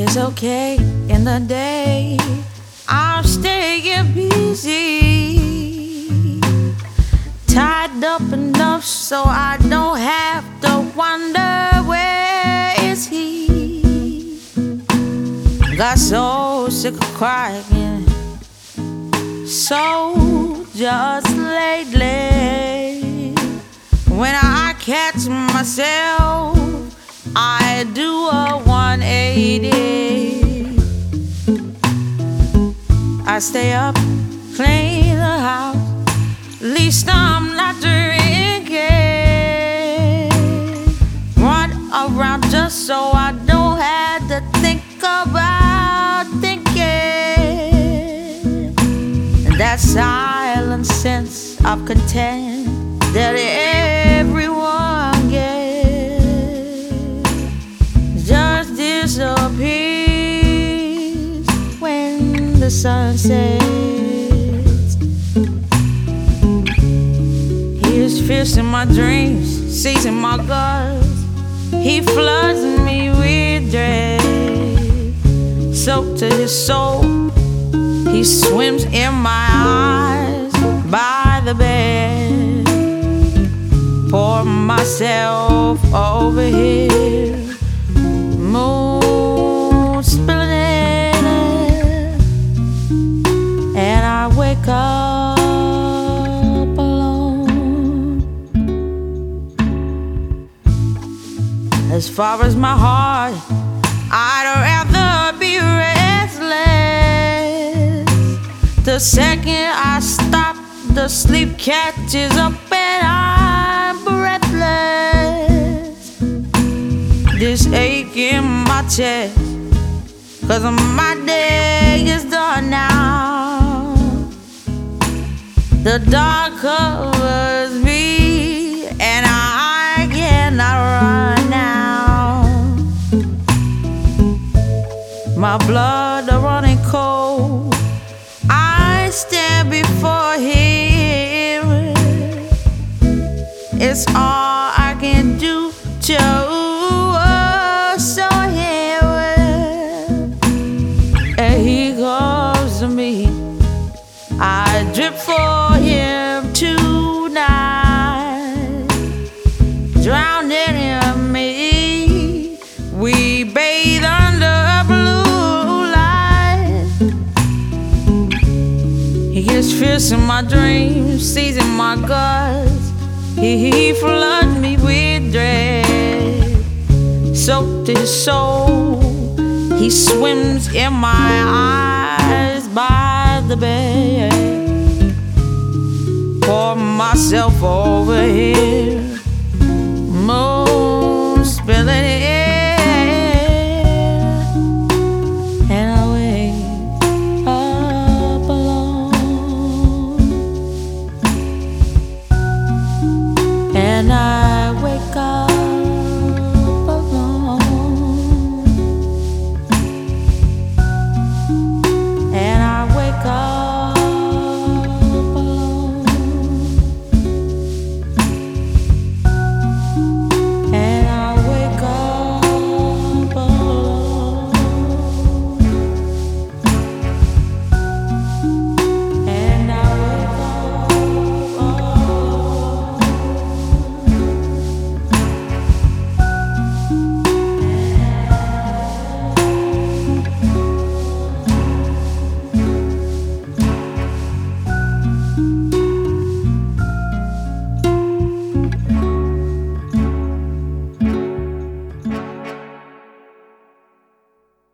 It's okay in the day. I'm staying busy. Tied up enough so I don't have to wonder where is he. Got so sick of crying. So just lately, when I catch myself, I stay up, clean the house. At least I'm not drinking. Run around just so I don't have to think about thinking. And that silent sense of content that everyone when the sun. He is fierce in my dreams, seizing my guts. He floods me with dread, soaked to his soul. He swims in my eyes by the bed. Pour myself over here, As far as my heart, I'd rather be restless. The second I stop, the sleep catches up and I'm breathless. This ache in my chest, cause my day is done now. The dark My blood are running cold. I stand before him. It's all In my dreams, seizing my guts. He, floods me with dread, soaked his soul. He swims in my eyes by the bed. Pour myself over here.